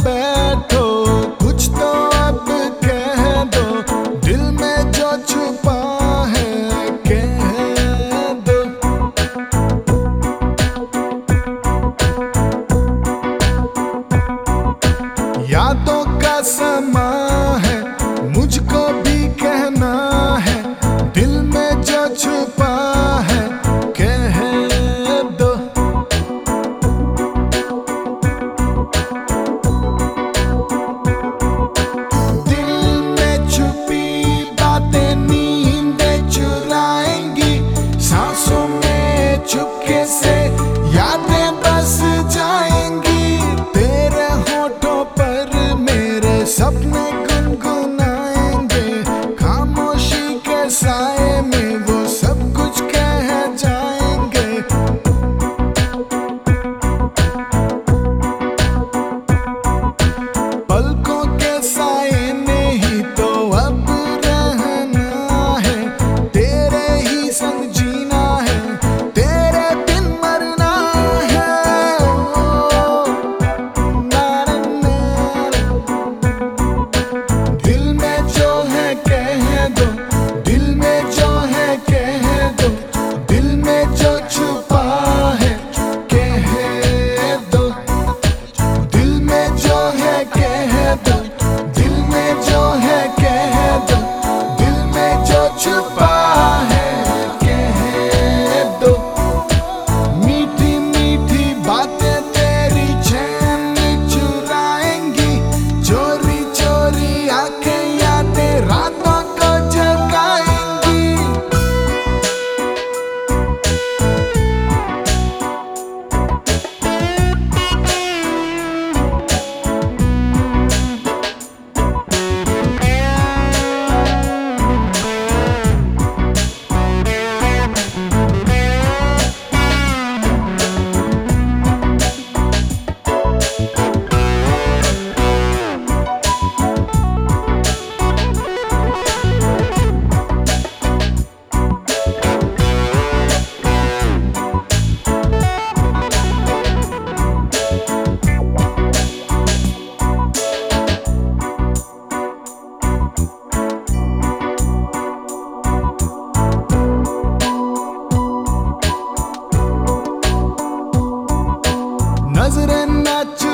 बैठो। कुछ तो अब कह दो, दिल में जो छुपा है कह दो। यादों का समा me. Santa. नजरें नाच